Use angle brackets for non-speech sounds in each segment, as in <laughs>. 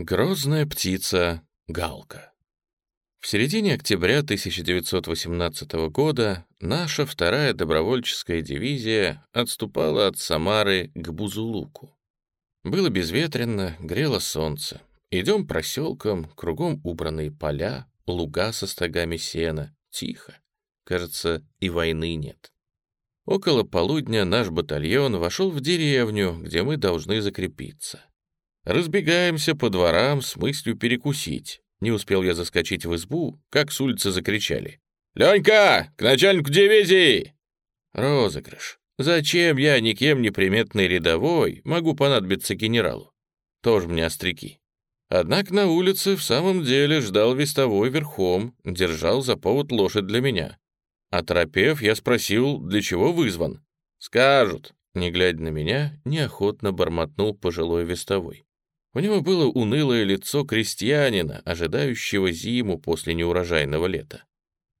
Грозная птица Галка. В середине октября 1918 года наша вторая добровольческая дивизия отступала от Самары к Бузулуку. Было безветренно, грело солнце. Идем проселком, кругом убранные поля, луга со стогами сена. Тихо. Кажется, и войны нет. Около полудня наш батальон вошел в деревню, где мы должны закрепиться. Разбегаемся по дворам с мыслью перекусить. Не успел я заскочить в избу, как с улицы закричали. «Ленька, к начальнику дивизии!» Розыгрыш. Зачем я, никем не приметный рядовой, могу понадобиться генералу? Тоже мне остряки. Однако на улице в самом деле ждал вестовой верхом, держал за повод лошадь для меня. Оторопев, я спросил, для чего вызван. «Скажут», — не глядя на меня, неохотно бормотнул пожилой вестовой. У него было унылое лицо крестьянина, ожидающего зиму после неурожайного лета.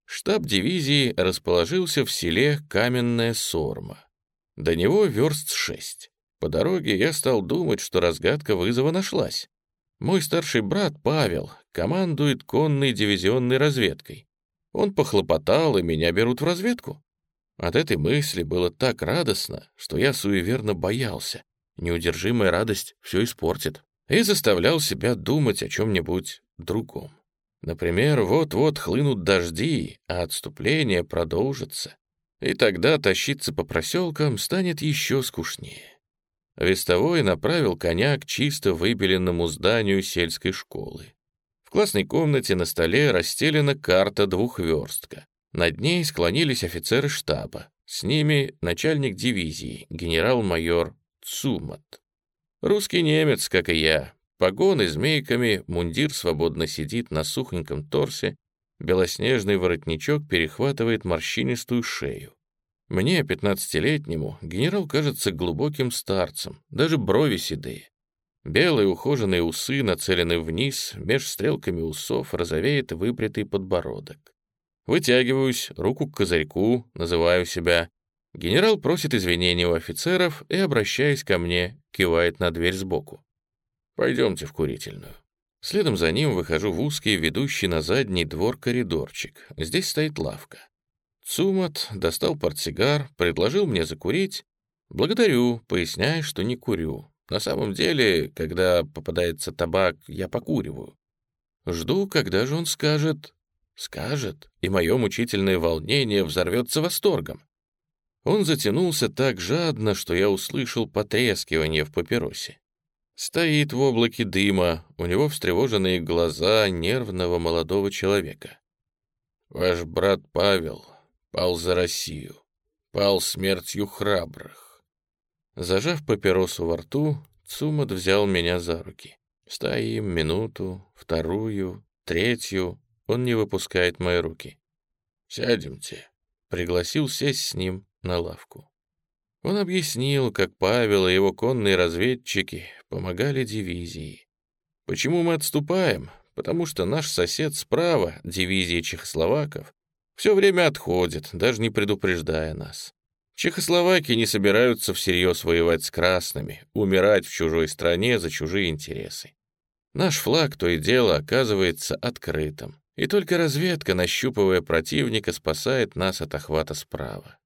Штаб дивизии расположился в селе Каменная Сорма. До него верст шесть. По дороге я стал думать, что разгадка вызова нашлась. Мой старший брат Павел командует конной дивизионной разведкой. Он похлопотал, и меня берут в разведку. От этой мысли было так радостно, что я суеверно боялся. Неудержимая радость все испортит и заставлял себя думать о чем-нибудь другом. Например, вот-вот хлынут дожди, а отступление продолжится, и тогда тащиться по проселкам станет еще скучнее. Вестовой направил коня к чисто выбеленному зданию сельской школы. В классной комнате на столе расстелена карта двухверстка. Над ней склонились офицеры штаба. С ними начальник дивизии, генерал-майор Цумат. Русский немец, как и я. Погоны змейками, мундир свободно сидит на сухоньком торсе, белоснежный воротничок перехватывает морщинистую шею. Мне, пятнадцатилетнему, генерал кажется глубоким старцем, даже брови седые. Белые ухоженные усы нацелены вниз, меж стрелками усов розовеет выбритый подбородок. Вытягиваюсь, руку к козырьку, называю себя. Генерал просит извинения у офицеров и, обращаясь ко мне, кивает на дверь сбоку. «Пойдемте в курительную». Следом за ним выхожу в узкий, ведущий на задний двор коридорчик. Здесь стоит лавка. Цумат достал портсигар, предложил мне закурить. Благодарю, поясняя, что не курю. На самом деле, когда попадается табак, я покуриваю. Жду, когда же он скажет... Скажет, и мое мучительное волнение взорвется восторгом. Он затянулся так жадно, что я услышал потрескивание в папиросе. Стоит в облаке дыма, у него встревоженные глаза нервного молодого человека. «Ваш брат Павел пал за Россию, пал смертью храбрых». Зажав папиросу во рту, Цумат взял меня за руки. Стоим минуту, вторую, третью, он не выпускает мои руки. «Сядемте», — пригласил сесть с ним на лавку. Он объяснил, как Павел и его конные разведчики помогали дивизии. Почему мы отступаем? Потому что наш сосед справа, дивизия чехословаков, все время отходит, даже не предупреждая нас. Чехословаки не собираются всерьез воевать с красными, умирать в чужой стране за чужие интересы. Наш флаг то и дело оказывается открытым, и только разведка, нащупывая противника, спасает нас от охвата справа.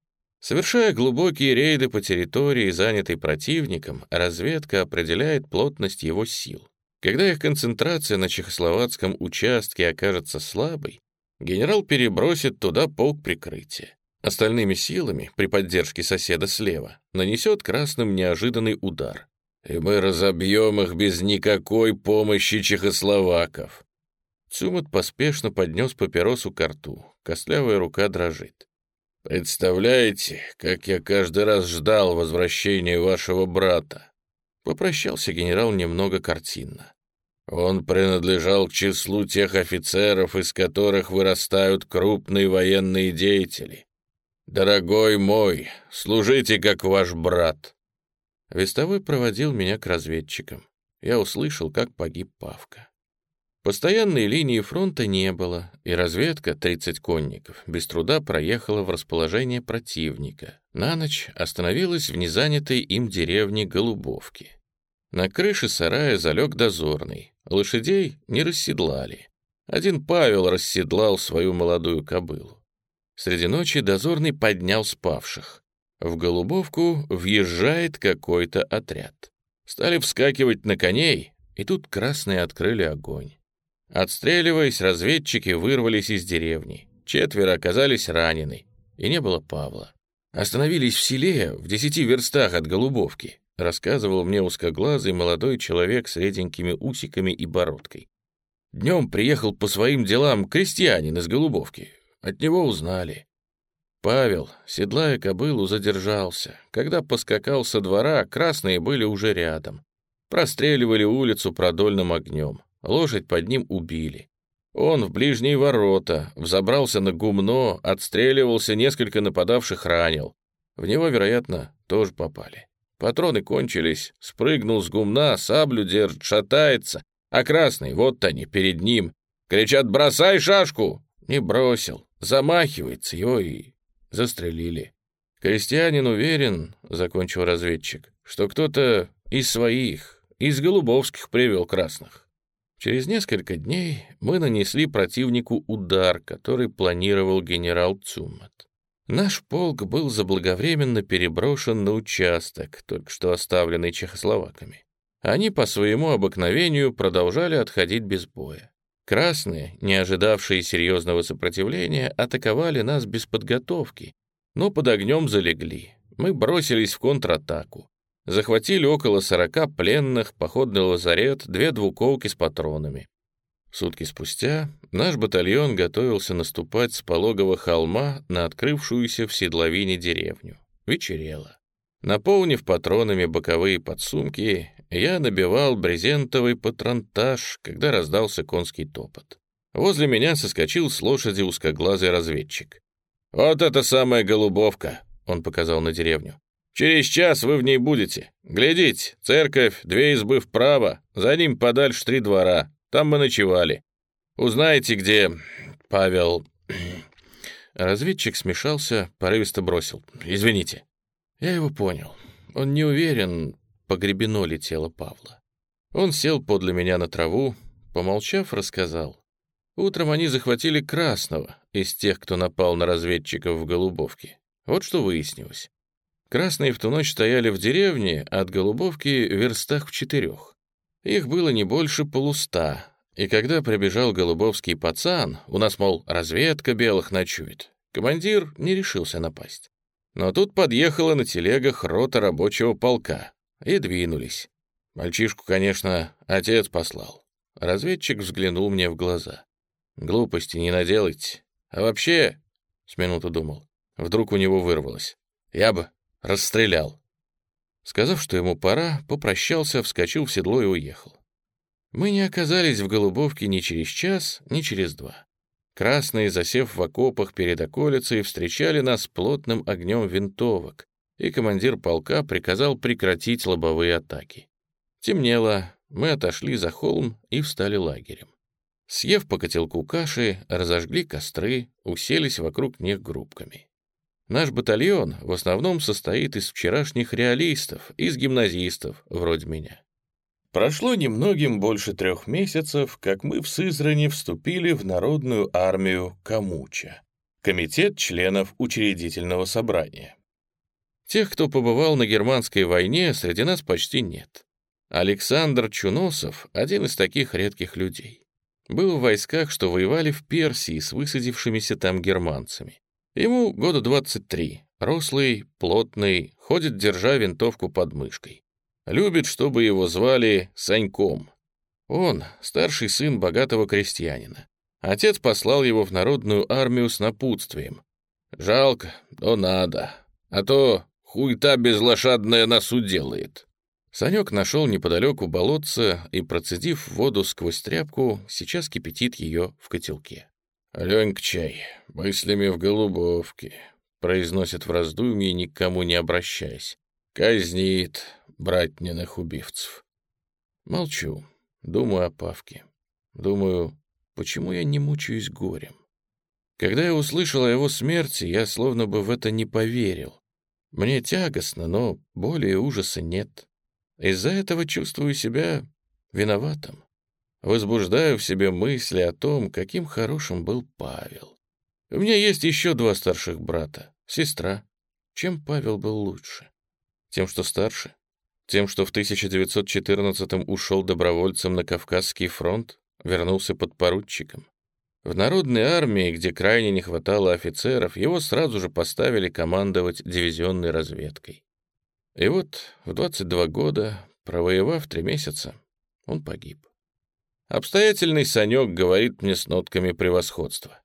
Совершая глубокие рейды по территории, занятой противником, разведка определяет плотность его сил. Когда их концентрация на чехословацком участке окажется слабой, генерал перебросит туда полк прикрытия. Остальными силами, при поддержке соседа слева, нанесет красным неожиданный удар. И мы разобьем их без никакой помощи чехословаков. Цумат поспешно поднес папиросу к рту. Костлявая рука дрожит. «Представляете, как я каждый раз ждал возвращения вашего брата?» Попрощался генерал немного картинно. Он принадлежал к числу тех офицеров, из которых вырастают крупные военные деятели. Дорогой мой, служите как ваш брат. Вестовой проводил меня к разведчикам. Я услышал, как погиб Павка. Постоянной линии фронта не было, и разведка, 30 конников, без труда проехала в расположение противника. На ночь остановилась в незанятой им деревне Голубовки. На крыше сарая залег дозорный. Лошадей не расседлали. Один Павел расседлал свою молодую кобылу. Среди ночи дозорный поднял спавших. В Голубовку въезжает какой-то отряд. Стали вскакивать на коней, и тут красные открыли огонь. Отстреливаясь, разведчики вырвались из деревни. Четверо оказались ранены, и не было Павла. Остановились в селе в десяти верстах от Голубовки, рассказывал мне узкоглазый молодой человек с реденькими усиками и бородкой. Днем приехал по своим делам крестьянин из Голубовки. От него узнали. Павел, седлая кобылу, задержался. Когда поскакал со двора, красные были уже рядом. Простреливали улицу продольным огнем. Лошадь под ним убили. Он в ближние ворота, взобрался на гумно, отстреливался, несколько нападавших ранил. В него, вероятно, тоже попали. Патроны кончились, спрыгнул с гумна, саблю держит, шатается, а красный, вот они, перед ним. Кричат «Бросай шашку!» Не бросил, замахивается, его и застрелили. Крестьянин уверен, — закончил разведчик, — что кто-то из своих, из голубовских привел красных. Через несколько дней мы нанесли противнику удар, который планировал генерал Цумат. Наш полк был заблаговременно переброшен на участок, только что оставленный чехословаками. Они по своему обыкновению продолжали отходить без боя. Красные, не ожидавшие серьезного сопротивления, атаковали нас без подготовки, но под огнем залегли. Мы бросились в контратаку. Захватили около сорока пленных, походный лазарет, две двуколки с патронами. Сутки спустя наш батальон готовился наступать с пологого холма на открывшуюся в седловине деревню. Вечерело. Наполнив патронами боковые подсумки, я набивал брезентовый патронтаж, когда раздался конский топот. Возле меня соскочил с лошади узкоглазый разведчик. «Вот это самая голубовка!» — он показал на деревню. Через час вы в ней будете. Глядите, церковь, две избы вправо, за ним подальше три двора. Там мы ночевали. Узнаете, где Павел...» <clears throat> Разведчик смешался, порывисто бросил. «Извините». Я его понял. Он не уверен, погребено ли тело Павла. Он сел подле меня на траву, помолчав, рассказал. Утром они захватили Красного из тех, кто напал на разведчиков в Голубовке. Вот что выяснилось. Красные в ту ночь стояли в деревне, от Голубовки в верстах в четырех. Их было не больше полуста, и когда прибежал голубовский пацан, у нас, мол, разведка белых ночует, командир не решился напасть. Но тут подъехала на телегах рота рабочего полка, и двинулись. Мальчишку, конечно, отец послал. Разведчик взглянул мне в глаза. «Глупости не наделайте. А вообще...» — с минуту думал. Вдруг у него вырвалось. «Я бы Расстрелял. Сказав, что ему пора, попрощался, вскочил в седло и уехал. Мы не оказались в Голубовке ни через час, ни через два. Красные, засев в окопах перед околицей, встречали нас плотным огнем винтовок, и командир полка приказал прекратить лобовые атаки. Темнело, мы отошли за холм и встали лагерем. Съев по котелку каши, разожгли костры, уселись вокруг них группками. Наш батальон в основном состоит из вчерашних реалистов, из гимназистов, вроде меня. Прошло немногим больше трех месяцев, как мы в Сызрани вступили в Народную армию Камуча, комитет членов учредительного собрания. Тех, кто побывал на германской войне, среди нас почти нет. Александр Чуносов — один из таких редких людей. Был в войсках, что воевали в Персии с высадившимися там германцами. Ему года 23, рослый, плотный, ходит, держа винтовку под мышкой. Любит, чтобы его звали Саньком. Он — старший сын богатого крестьянина. Отец послал его в народную армию с напутствием. «Жалко, но надо, а то хуйта безлошадная нас уделает». Санек нашел неподалеку болотце и, процедив воду сквозь тряпку, сейчас кипятит ее в котелке. «Аленька чай, мыслями в голубовке», — произносит в раздумье, никому не обращаясь. «Казнит братниных убивцев». Молчу, думаю о Павке. Думаю, почему я не мучаюсь горем. Когда я услышал о его смерти, я словно бы в это не поверил. Мне тягостно, но боли и ужаса нет. Из-за этого чувствую себя виноватым. Возбуждаю в себе мысли о том, каким хорошим был Павел. У меня есть еще два старших брата, сестра. Чем Павел был лучше? Тем, что старше? Тем, что в 1914-м ушел добровольцем на Кавказский фронт, вернулся подпоручиком? В народной армии, где крайне не хватало офицеров, его сразу же поставили командовать дивизионной разведкой. И вот в 22 года, провоевав три месяца, он погиб. Обстоятельный Санек говорит мне с нотками превосходства.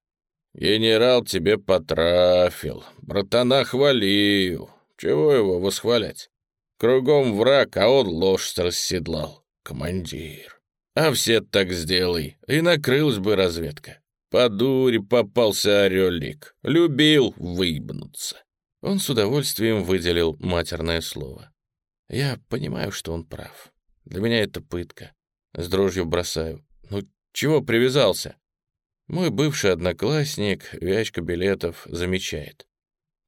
«Генерал тебе потрафил, братана хвалил. Чего его восхвалять? Кругом враг, а он лошадь расседлал. Командир. А все так сделай, и накрылась бы разведка. По дуре попался орелик. Любил выебнуться. Он с удовольствием выделил матерное слово. Я понимаю, что он прав. Для меня это пытка. С дрожью бросаю. Ну, чего привязался? Мой бывший одноклассник, Вячка Билетов, замечает.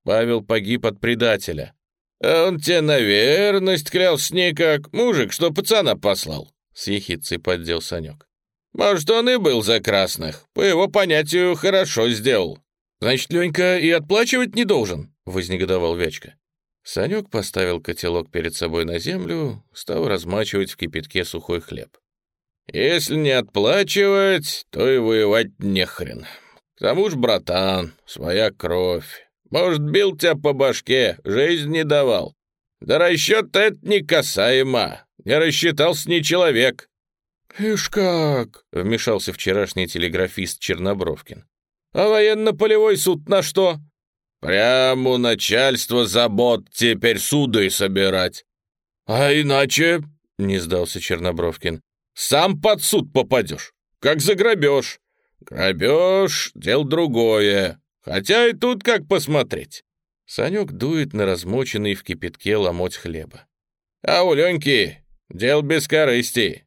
Павел погиб от предателя. А он тебе на верность клялся никак. Мужик, что пацана послал. С ехицей поддел Санек. Может, он и был за красных. По его понятию, хорошо сделал. Значит, Ленька и отплачивать не должен, вознегодовал Вячка. Санек поставил котелок перед собой на землю, стал размачивать в кипятке сухой хлеб. «Если не отплачивать, то и воевать не хрен. К тому ж, братан, своя кровь. Может, бил тебя по башке, жизнь не давал. Да расчет это не касаемо. Не рассчитался не человек. «Ишь как!» — вмешался вчерашний телеграфист Чернобровкин. «А военно-полевой суд на что?» «Прямо у начальства забот теперь суды собирать». «А иначе...» — не сдался Чернобровкин. «Сам под суд попадешь, как за грабеж. Грабеж — дело другое, хотя и тут как посмотреть». Санек дует на размоченный в кипятке ломоть хлеба. «А у Леньки дел без корысти.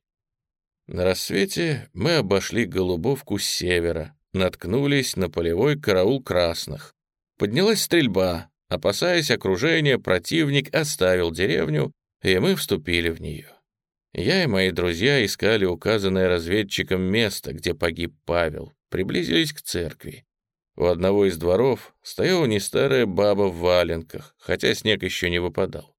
На рассвете мы обошли Голубовку с севера, наткнулись на полевой караул красных. Поднялась стрельба. Опасаясь окружения, противник оставил деревню, и мы вступили в нее. Я и мои друзья искали указанное разведчиком место, где погиб Павел, приблизились к церкви. У одного из дворов стояла не старая баба в валенках, хотя снег еще не выпадал.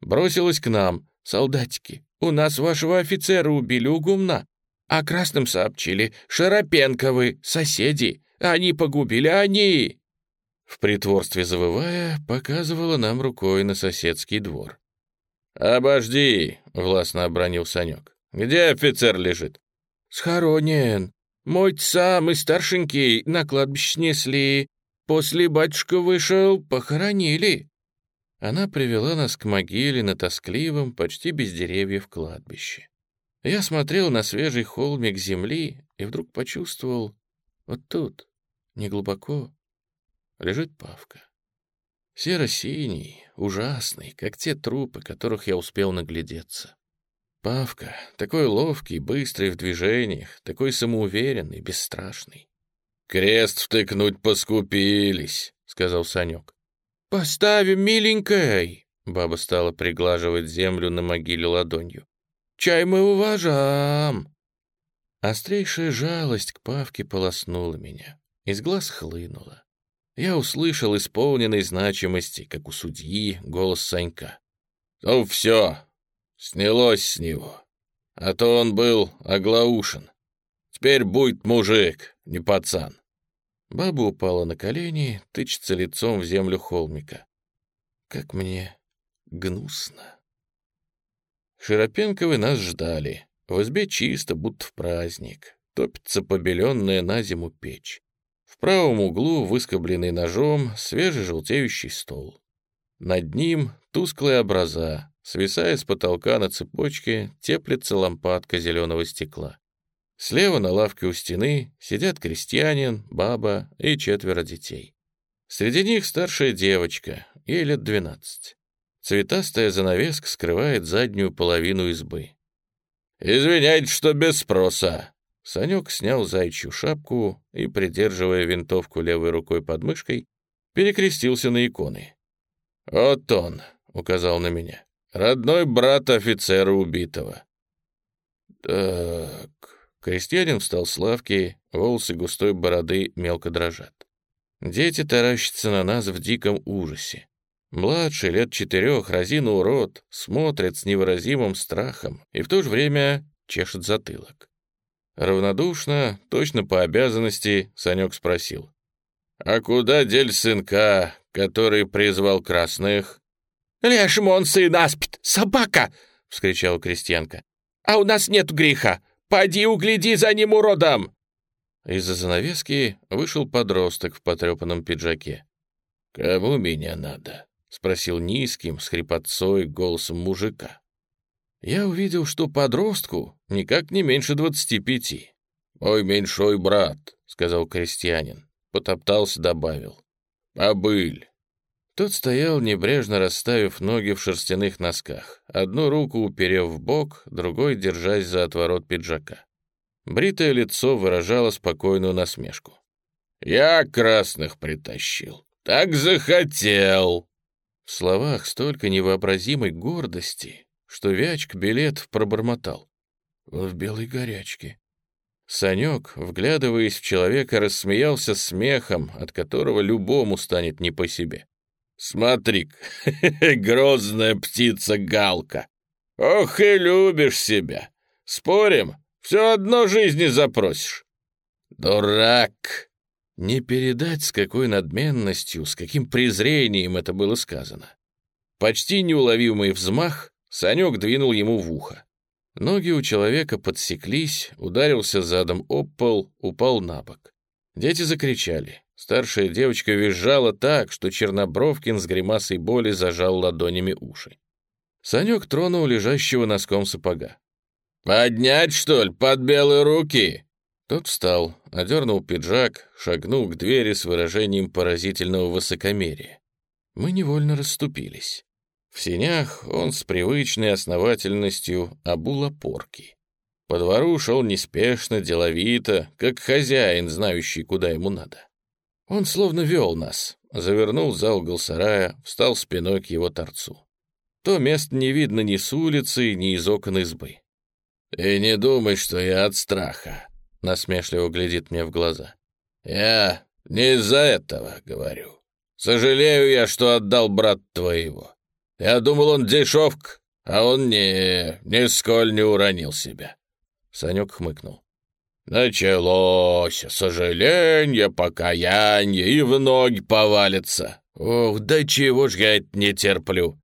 Бросилась к нам, солдатики, у нас вашего офицера убили у гумна, а красным сообщили, Шарапенковы, соседи, они погубили, они!» В притворстве завывая, показывала нам рукой на соседский двор. «Обожди!» — властно обронил Санек. «Где офицер лежит?» «Схоронен. Мой самый старшенький на кладбище снесли. После батюшка вышел, похоронили». Она привела нас к могиле на тоскливом, почти без деревьев кладбище. Я смотрел на свежий холмик земли и вдруг почувствовал, вот тут, неглубоко, лежит Павка. Серо-синий, ужасный, как те трупы, которых я успел наглядеться. Павка, такой ловкий, быстрый в движениях, такой самоуверенный, бесстрашный. «Крест втыкнуть поскупились», — сказал Санек. «Поставим, миленькой!» Баба стала приглаживать землю на могиле ладонью. «Чай мы уважаем!» Острейшая жалость к Павке полоснула меня. Из глаз хлынула. Я услышал исполненной значимости, как у судьи, голос Санька. «Ну все, снялось с него. А то он был оглаушен. Теперь будет мужик, не пацан. Баба упала на колени, тычется лицом в землю холмика. Как мне гнусно. Широпенковы нас ждали. В избе чисто, будто в праздник. Топится побеленная на зиму печь. Правом углу, выскобленный ножом, свежий желтеющий стол. Над ним тусклые образа, свисая с потолка на цепочке, теплится лампадка зеленого стекла. Слева на лавке у стены сидят крестьянин, баба и четверо детей. Среди них старшая девочка, ей лет двенадцать. Цветастая занавеска скрывает заднюю половину избы. «Извиняйте, что без спроса!» Санек снял зайчью шапку и, придерживая винтовку левой рукой под мышкой, перекрестился на иконы. «Вот он», — указал на меня. Родной брат офицера убитого». «Так...» Крестьянин встал с лавки, волосы густой бороды мелко дрожат. Дети таращатся на нас в диком ужасе. Младший, лет четырех, разинул рот, смотрит с невыразимым страхом и в то же время чешет затылок. Равнодушно, точно по обязанности, Санек спросил. «А куда дель сынка, который призвал красных?» «Лешему он сына спит, собака!» — вскричала крестьянка. «А у нас нет греха! Поди угляди за ним, уродом!» Из-за занавески вышел подросток в потрепанном пиджаке. «Кому меня надо?» — спросил низким, с хрипотцой, голосом мужика. Я увидел, что подростку никак не меньше двадцати пяти. «Мой меньшой брат», — сказал крестьянин. Потоптался, добавил. «Побыль». Тот стоял, небрежно расставив ноги в шерстяных носках, одну руку уперев в бок, другой держась за отворот пиджака. Бритое лицо выражало спокойную насмешку. «Я красных притащил. Так захотел!» В словах столько невообразимой гордости, что Вячк билет пробормотал. в белой горячке. Санек, вглядываясь в человека, рассмеялся смехом, от которого любому станет не по себе. смотри <laughs> грозная птица Галка! Ох и любишь себя! Спорим, все одно жизни запросишь!» «Дурак!» Не передать, с какой надменностью, с каким презрением это было сказано. Почти неуловимый взмах Санек двинул ему в ухо. Ноги у человека подсеклись, ударился задом об пол, упал на бок. Дети закричали. Старшая девочка визжала так, что Чернобровкин с гримасой боли зажал ладонями уши. Санек тронул лежащего носком сапога. «Поднять, что ли, под белые руки?» Тот встал, одернул пиджак, шагнул к двери с выражением поразительного высокомерия. Мы невольно расступились. В сенях он с привычной основательностью обул опорки. По двору шел неспешно, деловито, как хозяин, знающий, куда ему надо. Он словно вел нас, завернул за угол сарая, встал спиной к его торцу. То место не видно ни с улицы, ни из окон избы. «И не думай, что я от страха», — насмешливо глядит мне в глаза. «Я не из-за этого говорю. Сожалею я, что отдал брат твоего. Я думал, он дешевк, а он не, нисколь не уронил себя. Санек хмыкнул. Началось сожаление, покаяние и в ноги повалится. Ох, да чего ж я это не терплю.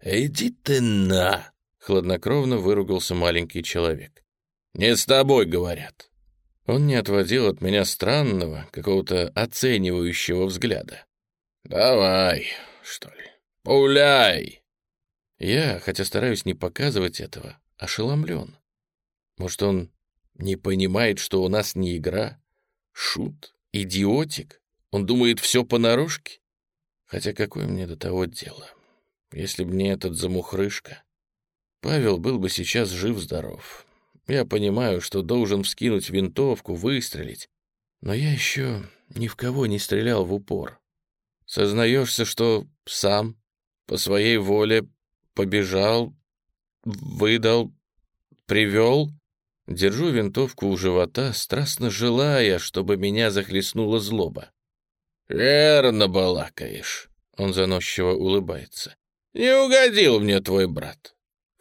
Иди ты на! Хладнокровно выругался маленький человек. Не с тобой, говорят. Он не отводил от меня странного, какого-то оценивающего взгляда. «Давай, что ли, «Пуляй!» Я, хотя стараюсь не показывать этого, ошеломлен. Может, он не понимает, что у нас не игра? Шут? Идиотик? Он думает все понарошке? Хотя какое мне до того дело? Если б не этот замухрышка, Павел был бы сейчас жив-здоров. Я понимаю, что должен вскинуть винтовку, выстрелить, но я еще ни в кого не стрелял в упор. Сознаешься, что сам по своей воле побежал, выдал, привел. Держу винтовку у живота, страстно желая, чтобы меня захлестнула злоба. «Верно балакаешь», — он заносчиво улыбается. «Не угодил мне твой брат.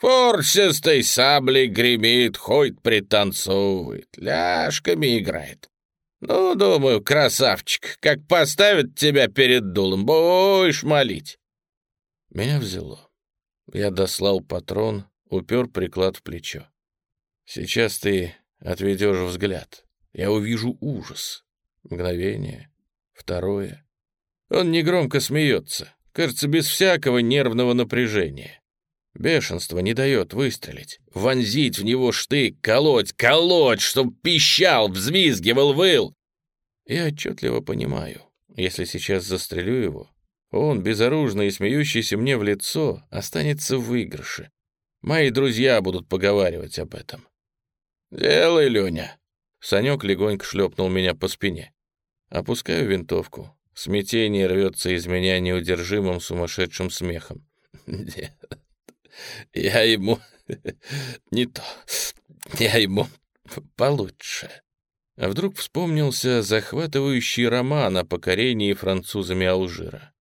Форсистой саблей гремит, ходит, пританцовывает, ляжками играет. Ну, думаю, красавчик, как поставят тебя перед дулом, будешь молить. Меня взяло. Я дослал патрон, упер приклад в плечо. Сейчас ты отведешь взгляд. Я увижу ужас. Мгновение. Второе. Он негромко смеется. Кажется, без всякого нервного напряжения. Бешенство не дает выстрелить. Вонзить в него штык, колоть, колоть, чтоб пищал, взвизгивал, выл. Я отчетливо понимаю, если сейчас застрелю его, он, безоружный и смеющийся мне в лицо, останется в выигрыше. Мои друзья будут поговаривать об этом. «Делай, Леня!» Санек легонько шлепнул меня по спине. Опускаю винтовку. Смятение рвется из меня неудержимым сумасшедшим смехом. Я ему <laughs> не то. Я ему получше. А вдруг вспомнился захватывающий роман о покорении французами Алжира.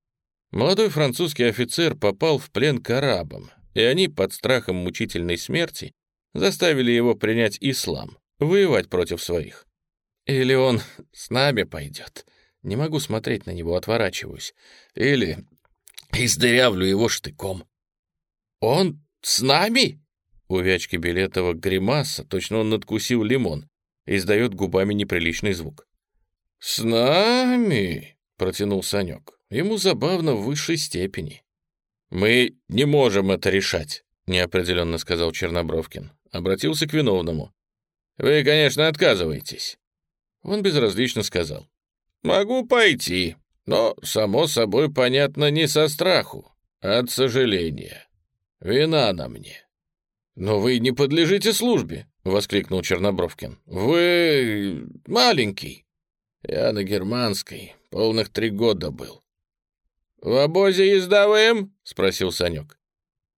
Молодой французский офицер попал в плен к арабам, и они под страхом мучительной смерти заставили его принять ислам, воевать против своих. Или он с нами пойдет. Не могу смотреть на него, отворачиваюсь. Или издырявлю его штыком. «Он с нами?» У Вячки Билетова гримаса, точно он надкусил лимон, издает губами неприличный звук. «С нами?» — протянул Санек. Ему забавно в высшей степени. «Мы не можем это решать», — неопределенно сказал Чернобровкин. Обратился к виновному. «Вы, конечно, отказываетесь». Он безразлично сказал. «Могу пойти, но, само собой, понятно, не со страху, а от сожаления. Вина на мне». «Но вы не подлежите службе», — воскликнул Чернобровкин. «Вы маленький». «Я на германской полных три года был». «В обозе ездовым?» — спросил Санек.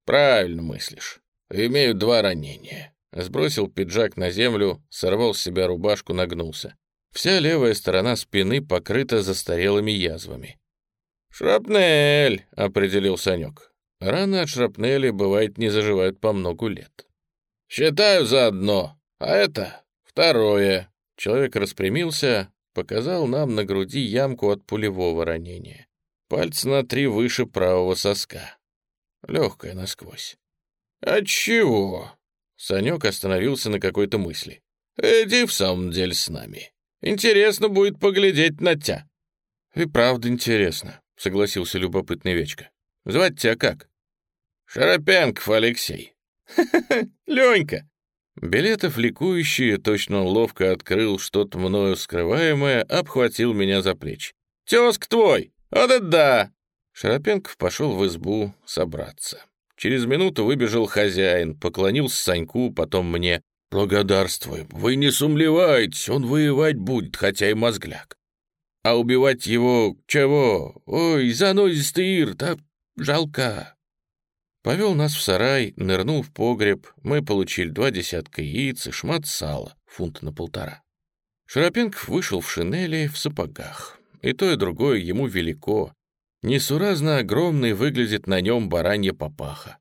«Правильно мыслишь. Имею два ранения». Сбросил пиджак на землю, сорвал с себя рубашку, нагнулся. Вся левая сторона спины покрыта застарелыми язвами. «Шрапнель», — определил Санек. Раны от шрапнели, бывает, не заживают по многу лет. «Считаю за одно, а это второе». Человек распрямился, показал нам на груди ямку от пулевого ранения. Пальцы на три выше правого соска. Легкая насквозь. «Отчего?» Санек остановился на какой-то мысли. «Иди в самом деле с нами. Интересно будет поглядеть на тебя». «И правда интересно», — согласился любопытный Вечка. «Звать тебя как?» «Шаропенков Алексей». «Ха-ха-ха, Ленька». Билетов, ликующий, точно ловко открыл что-то мною скрываемое, обхватил меня за плечи. «Тезк твой! Вот это да!» Шаропенков пошел в избу собраться. Через минуту выбежал хозяин, поклонился Саньку, потом мне. «Благодарствуем. Вы не сумлеваетесь, он воевать будет, хотя и мозгляк. А убивать его чего? Ой, занозистый ир, да жалко». Повел нас в сарай, нырнул в погреб. Мы получили два десятка яиц и шмат сала, фунт на полтора. Шаропенков вышел в шинели, в сапогах. И то, и другое ему велико. Несуразно огромный выглядит на нем баранья папаха.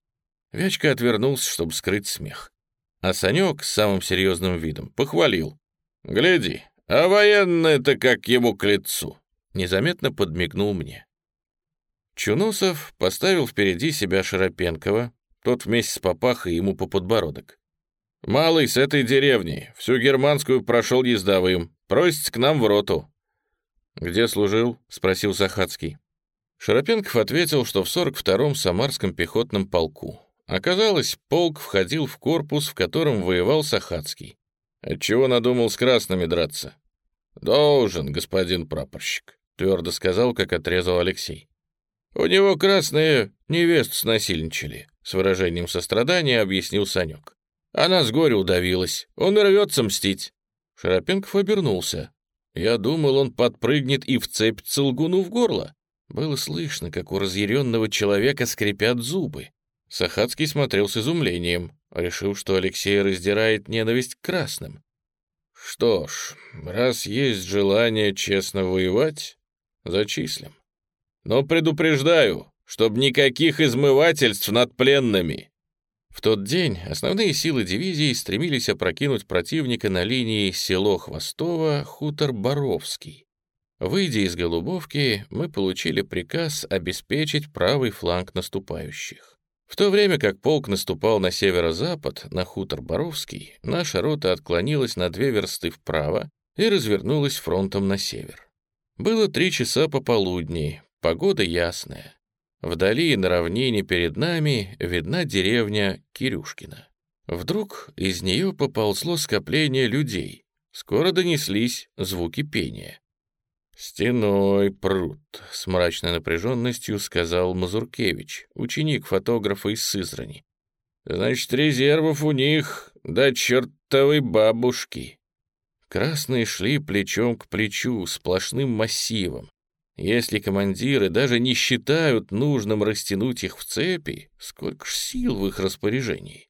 Вячка отвернулся, чтобы скрыть смех. А Санек с самым серьезным видом похвалил. «Гляди, а военное-то как ему к лицу!» Незаметно подмигнул мне. Чунусов поставил впереди себя Широпенкова, тот вместе с папахой ему по подбородок. «Малый с этой деревни, всю германскую прошел ездовым, просит к нам в роту». «Где служил?» — спросил Сахацкий. Шаропенков ответил, что в 42-м Самарском пехотном полку. Оказалось, полк входил в корпус, в котором воевал Сахацкий. Отчего надумал с красными драться? «Должен, господин прапорщик», — твердо сказал, как отрезал Алексей. «У него красные невест снасильничали», — с выражением сострадания объяснил Санек. «Она с горя удавилась, он рвется мстить». Шаропенков обернулся. Я думал, он подпрыгнет и вцепится лгуну в горло. Было слышно, как у разъяренного человека скрипят зубы. Сахацкий смотрел с изумлением, решил, что Алексей раздирает ненависть к красным. Что ж, раз есть желание честно воевать, зачислим. Но предупреждаю, чтоб никаких измывательств над пленными. В тот день основные силы дивизии стремились опрокинуть противника на линии село Хвостово, хутор Боровский. Выйдя из Голубовки, мы получили приказ обеспечить правый фланг наступающих. В то время как полк наступал на северо-запад, на хутор Боровский, наша рота отклонилась на две версты вправо и развернулась фронтом на север. Было три часа пополудни, погода ясная. Вдали на равнине перед нами видна деревня Кирюшкина. Вдруг из нее поползло скопление людей. Скоро донеслись звуки пения. «Стеной пруд», — с мрачной напряженностью сказал Мазуркевич, ученик фотографа из Сызрани. «Значит, резервов у них до чертовой бабушки». Красные шли плечом к плечу, сплошным массивом. Если командиры даже не считают нужным растянуть их в цепи, сколько ж сил в их распоряжении.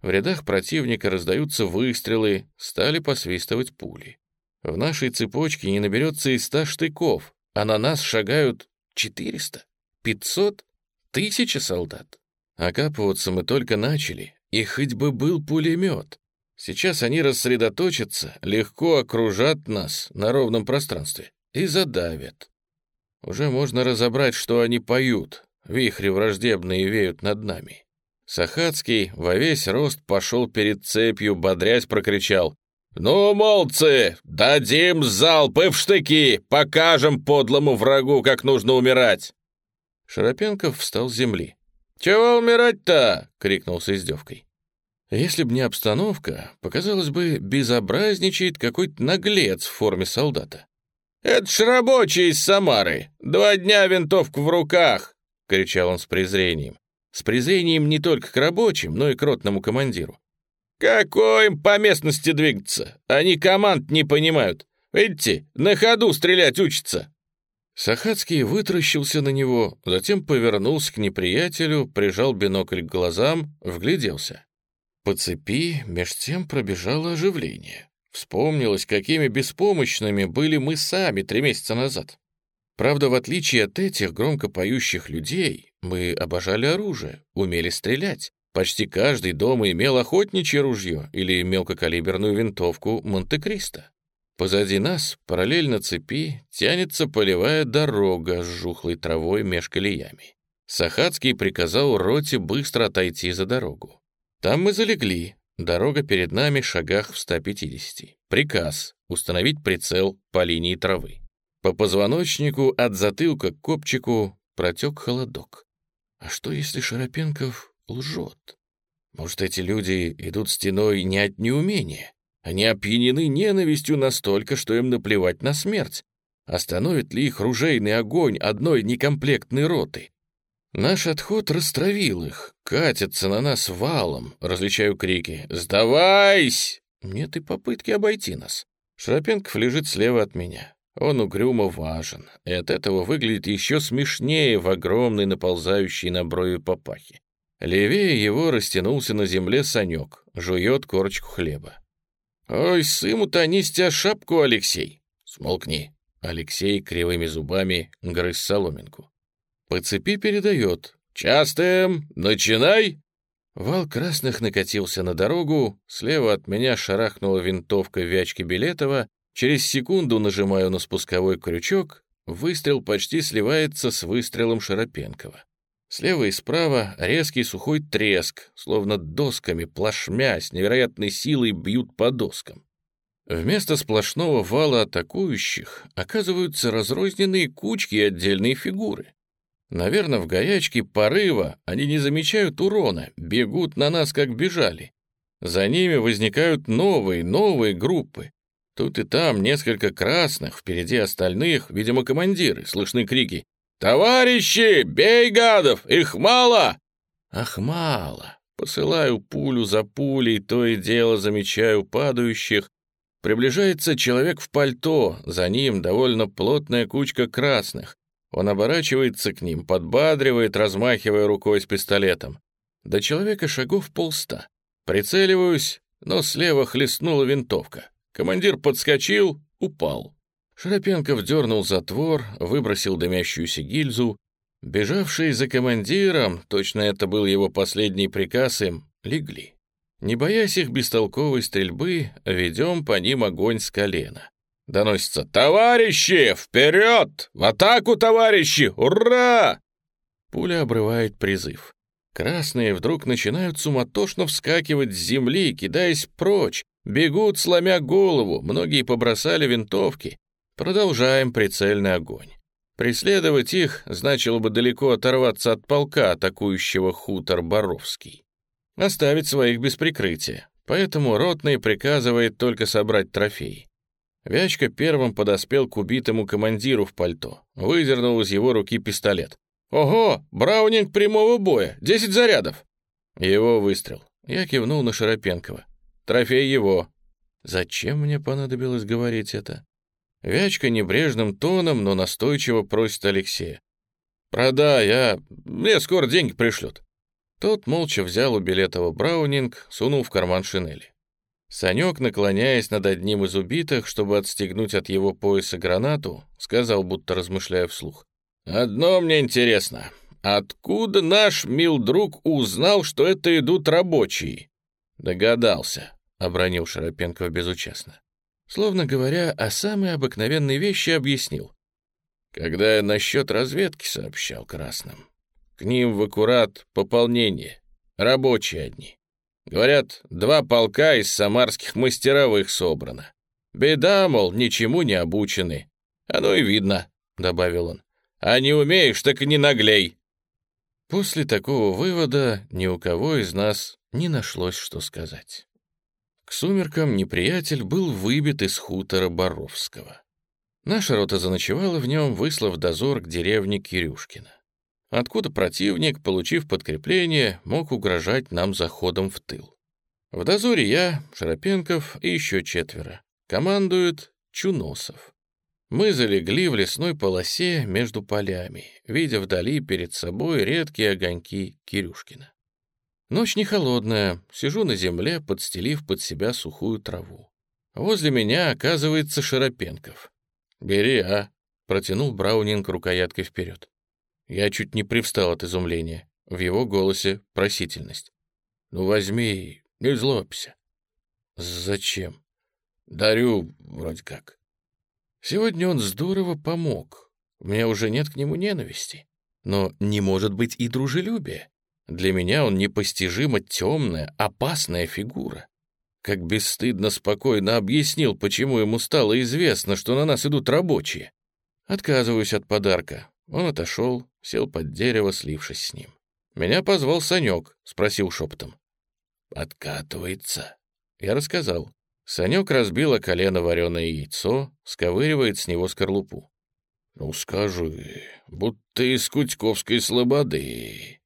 В рядах противника раздаются выстрелы, стали посвистывать пули. В нашей цепочке не наберется и ста штыков, а на нас шагают 400, 500, тысяча солдат. Окапываться мы только начали, и хоть бы был пулемет. Сейчас они рассредоточатся, легко окружат нас на ровном пространстве и задавят. Уже можно разобрать, что они поют. Вихри враждебные веют над нами. Сахацкий во весь рост пошел перед цепью, бодрясь прокричал. «Ну, молодцы, дадим залпы в штыки, покажем подлому врагу, как нужно умирать!» Шарапенков встал с земли. «Чего умирать-то?» — крикнул с издевкой. Если б не обстановка, показалось бы, безобразничает какой-то наглец в форме солдата. «Это ж рабочий из Самары! Два дня винтовку в руках!» — кричал он с презрением. С презрением не только к рабочим, но и к ротному командиру. «Какой им по местности двигаться? Они команд не понимают. Видите, на ходу стрелять учатся!» Сахацкий вытращился на него, затем повернулся к неприятелю, прижал бинокль к глазам, вгляделся. По цепи меж тем пробежало оживление. Вспомнилось, какими беспомощными были мы сами три месяца назад. Правда, в отличие от этих громко поющих людей, мы обожали оружие, умели стрелять. Почти каждый дома имел охотничье ружье или мелкокалиберную винтовку Монте-Кристо. Позади нас, параллельно цепи, тянется полевая дорога с жухлой травой меж колеями. Сахацкий приказал роте быстро отойти за дорогу. Там мы залегли, Дорога перед нами шагах в 150. Приказ — установить прицел по линии травы. По позвоночнику от затылка к копчику протек холодок. А что, если Шарапенков лжет? Может, эти люди идут стеной не от неумения? Они опьянены ненавистью настолько, что им наплевать на смерть. Остановит ли их ружейный огонь одной некомплектной роты? Наш отход растравил их, катятся на нас валом, различаю крики «Сдавайсь!» Нет и попытки обойти нас. Шрапенков лежит слева от меня. Он угрюмо важен, и от этого выглядит еще смешнее в огромной наползающей на брови папахе. Левее его растянулся на земле Санек, жует корочку хлеба. «Ой, сыму-то они шапку, Алексей!» «Смолкни!» Алексей кривыми зубами грыз соломинку. По цепи передает. «Частым! Начинай!» Вал красных накатился на дорогу, слева от меня шарахнула винтовка Вячки Билетова, через секунду нажимаю на спусковой крючок, выстрел почти сливается с выстрелом Шарапенкова. Слева и справа резкий сухой треск, словно досками, плашмя, с невероятной силой бьют по доскам. Вместо сплошного вала атакующих оказываются разрозненные кучки и отдельные фигуры. Наверное, в горячке порыва они не замечают урона, бегут на нас, как бежали. За ними возникают новые, новые группы. Тут и там несколько красных, впереди остальных, видимо, командиры, слышны крики. «Товарищи, бей гадов, их мало!» Ах, мало. Посылаю пулю за пулей, то и дело замечаю падающих. Приближается человек в пальто, за ним довольно плотная кучка красных. Он оборачивается к ним, подбадривает, размахивая рукой с пистолетом. До человека шагов полста. Прицеливаюсь, но слева хлестнула винтовка. Командир подскочил, упал. Шарапенков дернул затвор, выбросил дымящуюся гильзу. Бежавшие за командиром, точно это был его последний приказ им, легли. Не боясь их бестолковой стрельбы, ведем по ним огонь с колена. Доносится «Товарищи! Вперед! В атаку, товарищи! Ура!» Пуля обрывает призыв. Красные вдруг начинают суматошно вскакивать с земли, кидаясь прочь, бегут, сломя голову, многие побросали винтовки. Продолжаем прицельный огонь. Преследовать их значило бы далеко оторваться от полка, атакующего хутор Боровский. Оставить своих без прикрытия, поэтому ротный приказывает только собрать трофеи. Вячка первым подоспел к убитому командиру в пальто, выдернул из его руки пистолет. «Ого, браунинг прямого боя, десять зарядов!» Его выстрел. Я кивнул на Шарапенкова. «Трофей его». Зачем мне понадобилось говорить это? Вячка небрежным тоном, но настойчиво просит Алексея. «Продай, а мне скоро деньги пришлют». Тот молча взял у Билетова браунинг, сунул в карман шинели. Санек, наклоняясь над одним из убитых, чтобы отстегнуть от его пояса гранату, сказал, будто размышляя вслух. «Одно мне интересно. Откуда наш мил друг узнал, что это идут рабочие?» «Догадался», — обронил Шарапенков безучастно. Словно говоря о самой обыкновенной вещи, объяснил. Когда я насчет разведки сообщал красным, к ним в аккурат пополнение, рабочие одни. Говорят, два полка из самарских мастеровых собрано. Беда, мол, ничему не обучены. Оно и видно, — добавил он. А не умеешь, так и не наглей. После такого вывода ни у кого из нас не нашлось, что сказать. К сумеркам неприятель был выбит из хутора Боровского. Наша рота заночевала в нем, выслав дозор к деревне Кирюшкина. Откуда противник, получив подкрепление, мог угрожать нам заходом в тыл. В дозоре я, Шарапенков и еще четверо. Командует Чуносов. Мы залегли в лесной полосе между полями, видя вдали перед собой редкие огоньки Кирюшкина. Ночь не холодная, сижу на земле, подстелив под себя сухую траву. Возле меня оказывается Шарапенков. «Бери, а!» — протянул Браунинг рукояткой вперед. Я чуть не привстал от изумления. В его голосе просительность. «Ну возьми, не злобься». «Зачем?» «Дарю, вроде как». Сегодня он здорово помог. У меня уже нет к нему ненависти. Но не может быть и дружелюбия. Для меня он непостижимо темная, опасная фигура. Как бесстыдно спокойно объяснил, почему ему стало известно, что на нас идут рабочие. Отказываюсь от подарка. Он отошел, сел под дерево, слившись с ним. Меня позвал Санек, спросил шепотом. «Откатывается?» Я рассказал. Санек разбил о колено вареное яйцо, сковыривает с него скорлупу. «Ну, скажи, будто из Кутьковской слободы».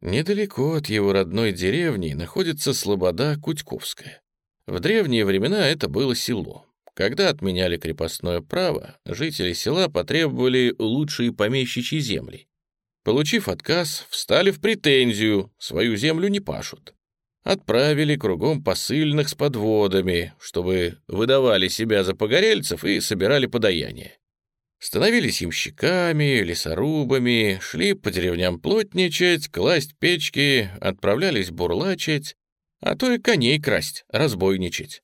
Недалеко от его родной деревни находится слобода Кутьковская. В древние времена это было село. Когда отменяли крепостное право, жители села потребовали лучшие помещичьи земли. Получив отказ, встали в претензию, свою землю не пашут отправили кругом посыльных с подводами, чтобы выдавали себя за погорельцев и собирали подаяние. Становились ямщиками, лесорубами, шли по деревням плотничать, класть печки, отправлялись бурлачить, а то и коней красть, разбойничать.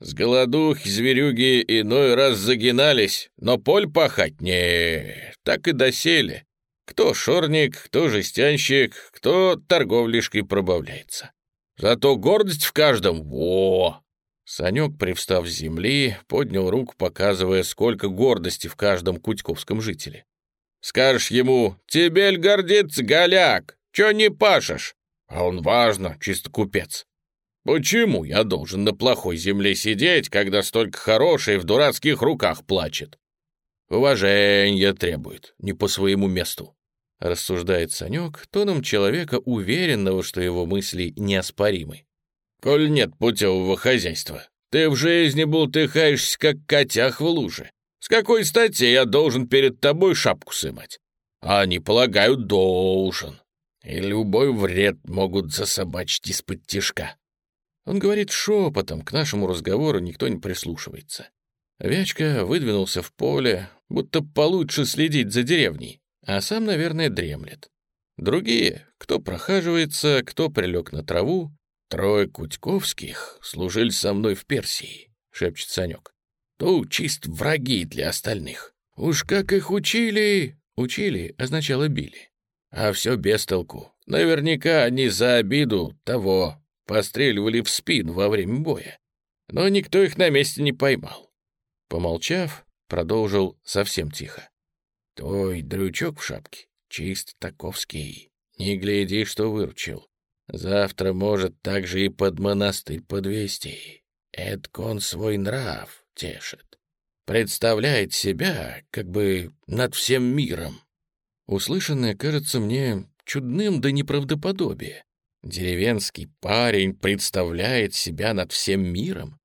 С голодухи зверюги иной раз загинались, но поль пахать не, так и досели. Кто шорник, кто жестянщик, кто торговлишкой пробавляется. Зато гордость в каждом — во!» Санек, привстав с земли, поднял руку, показывая, сколько гордости в каждом кутьковском жителе. «Скажешь ему, тебе ль гордится, голяк? Чё не пашешь?» А он важно, чисто купец. «Почему я должен на плохой земле сидеть, когда столько хорошей в дурацких руках плачет?» Уважение требует, не по своему месту рассуждает Санек тоном человека, уверенного, что его мысли неоспоримы. «Коль нет путевого хозяйства, ты в жизни бултыхаешься, как котях в луже. С какой стати я должен перед тобой шапку сымать? А они полагают, должен. И любой вред могут засобачить из-под тишка». Он говорит шепотом, к нашему разговору никто не прислушивается. Вячка выдвинулся в поле, будто получше следить за деревней а сам, наверное, дремлет. Другие, кто прохаживается, кто прилег на траву, трое Кутьковских служили со мной в Персии, шепчет Санек. То чист враги для остальных. Уж как их учили... Учили означало били. А все без толку. Наверняка они за обиду того постреливали в спину во время боя. Но никто их на месте не поймал. Помолчав, продолжил совсем тихо. Твой дрючок в шапке чист таковский. Не гляди, что выручил. Завтра может также и под монастырь подвести. Эдк он свой нрав тешит. Представляет себя как бы над всем миром. Услышанное кажется мне чудным до неправдоподобия. Деревенский парень представляет себя над всем миром?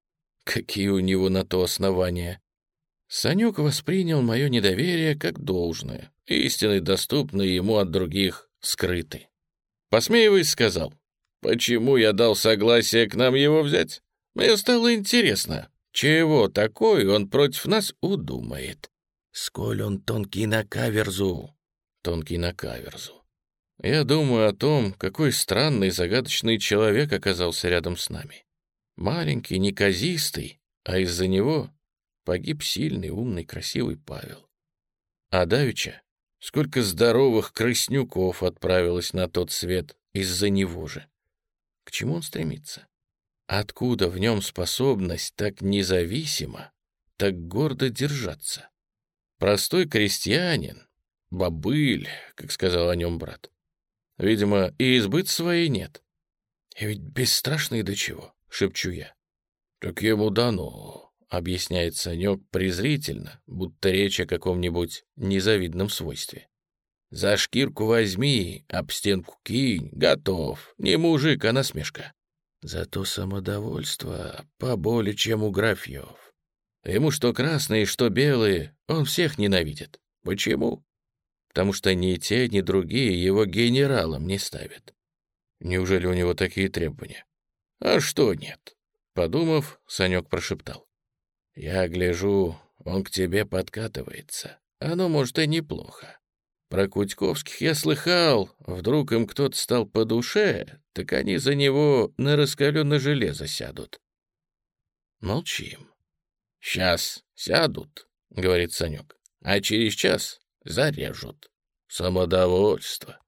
Какие у него на то основания? Санюк воспринял мое недоверие как должное. Истины, доступные ему от других, скрыты. Посмеиваясь, сказал, «Почему я дал согласие к нам его взять? Мне стало интересно, чего такое он против нас удумает? Сколь он тонкий на каверзу!» Тонкий на каверзу. Я думаю о том, какой странный загадочный человек оказался рядом с нами. Маленький, неказистый, а из-за него погиб сильный, умный, красивый Павел. А давеча сколько здоровых крыснюков отправилось на тот свет из-за него же. К чему он стремится? Откуда в нем способность так независимо, так гордо держаться? Простой крестьянин, бобыль, как сказал о нем брат. Видимо, и избыт своей нет. И ведь бесстрашный до чего, шепчу я. Так ему дано, объясняет Санек презрительно, будто речь о каком-нибудь незавидном свойстве. За шкирку возьми, об стенку кинь, готов. Не мужик, а насмешка. Зато самодовольство поболее, чем у графьев. Ему что красные, что белые, он всех ненавидит. Почему? Потому что ни те, ни другие его генералом не ставят. Неужели у него такие требования? А что нет? Подумав, Санек прошептал. Я гляжу, он к тебе подкатывается. Оно, может, и неплохо. Про Кутьковских я слыхал, вдруг им кто-то стал по душе, так они за него на раскаленное железо сядут. Молчим. «Сейчас сядут», — говорит Санек, — «а через час зарежут. Самодовольство.